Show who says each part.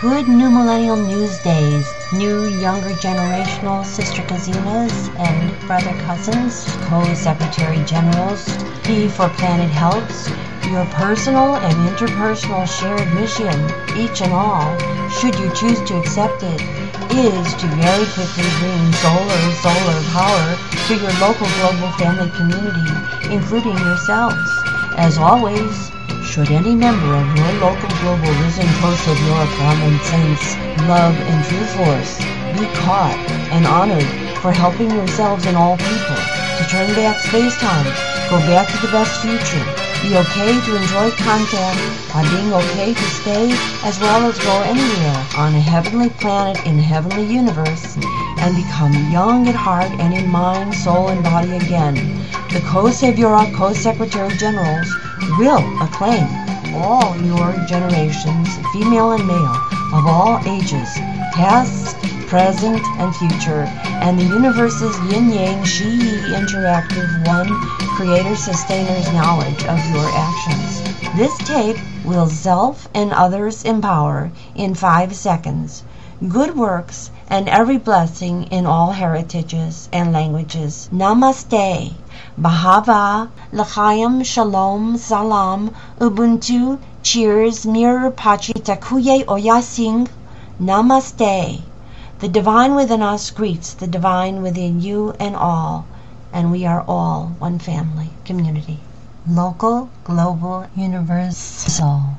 Speaker 1: Good New Millennial News Days, new younger generational sister cousines and brother cousins, co-secretary generals, P for Planet Helps, your personal and interpersonal shared mission, each and all, should you choose to accept it, is to very quickly bring solar, solar power to your local global family community, including yourselves. As always, should any member of your local global risen close of your common sense, love, and true force be caught and honored for helping yourselves and all people to turn back space-time, go back to the best future, be okay to enjoy contact by being okay to stay as well as go anywhere on a heavenly planet in heavenly universe and become young at heart and in mind, soul, and body again. The Co-Saviora Co-Secretary Generals will acclaim all your generations, female and male, of all ages, past, present, and future, and the universe's yin-yang, shi-yi interactive one creator sustainers knowledge of your actions. This tape will self and others empower in five seconds. Good works and every blessing in all heritages and languages. Namaste. Bahava, L'chaim, Shalom, Salam, Ubuntu, Cheers, Mir, Pachi, Takuye, Oyasing. Namaste. The divine within us greets the divine within you and all, and we are all one family, community. Local, global, universal.